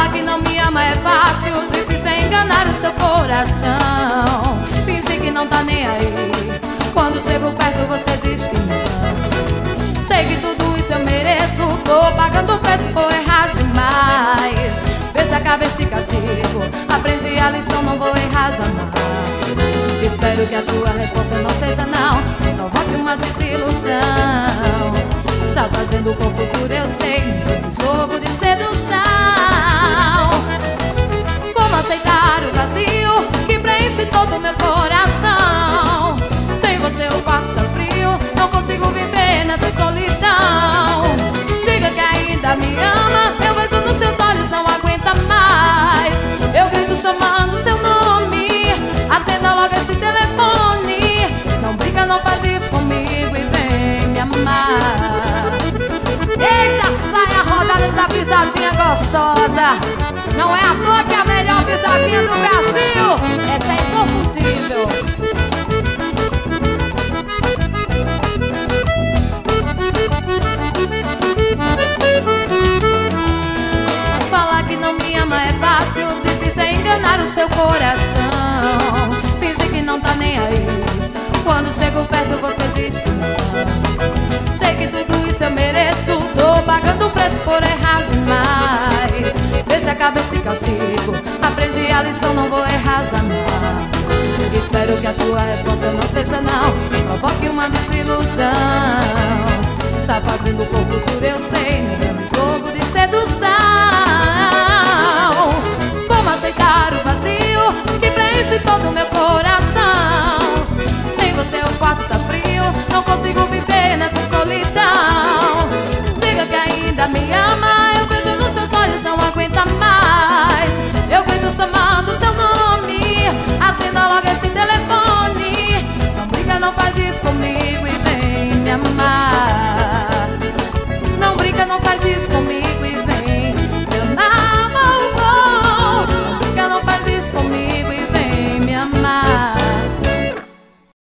falar que não me ama é fácil, difícil é enganar o seu coração. Finge que não tá nem aí. Quando chego perto, você diz que não. Sei que tudo isso eu mereço, tô pagando o preço por errar demais. Veja a cabeça e castigo, aprendi a lição, não vou errar jamais. Espero que a sua resposta não seja não, não provoque uma desilusão. Tá fazendo com pisadinha gostosa. Não é à toa que é a melhor pisadinha do Brasil. Essa é inconfundível. Falar que não me ama é fácil, difícil é enganar o seu coração. castigo. Aprendi a lição, não vou errar jamais. Espero que a sua resposta não seja não, provoque uma desilusão. Tá fazendo pouco por eu sei,